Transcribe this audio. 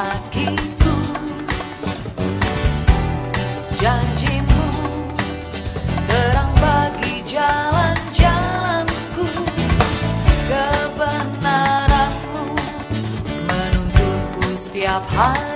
kakiku Janjimu terang bagi jalan-jalanku. Kebenaranmu menuntunku setiap hari.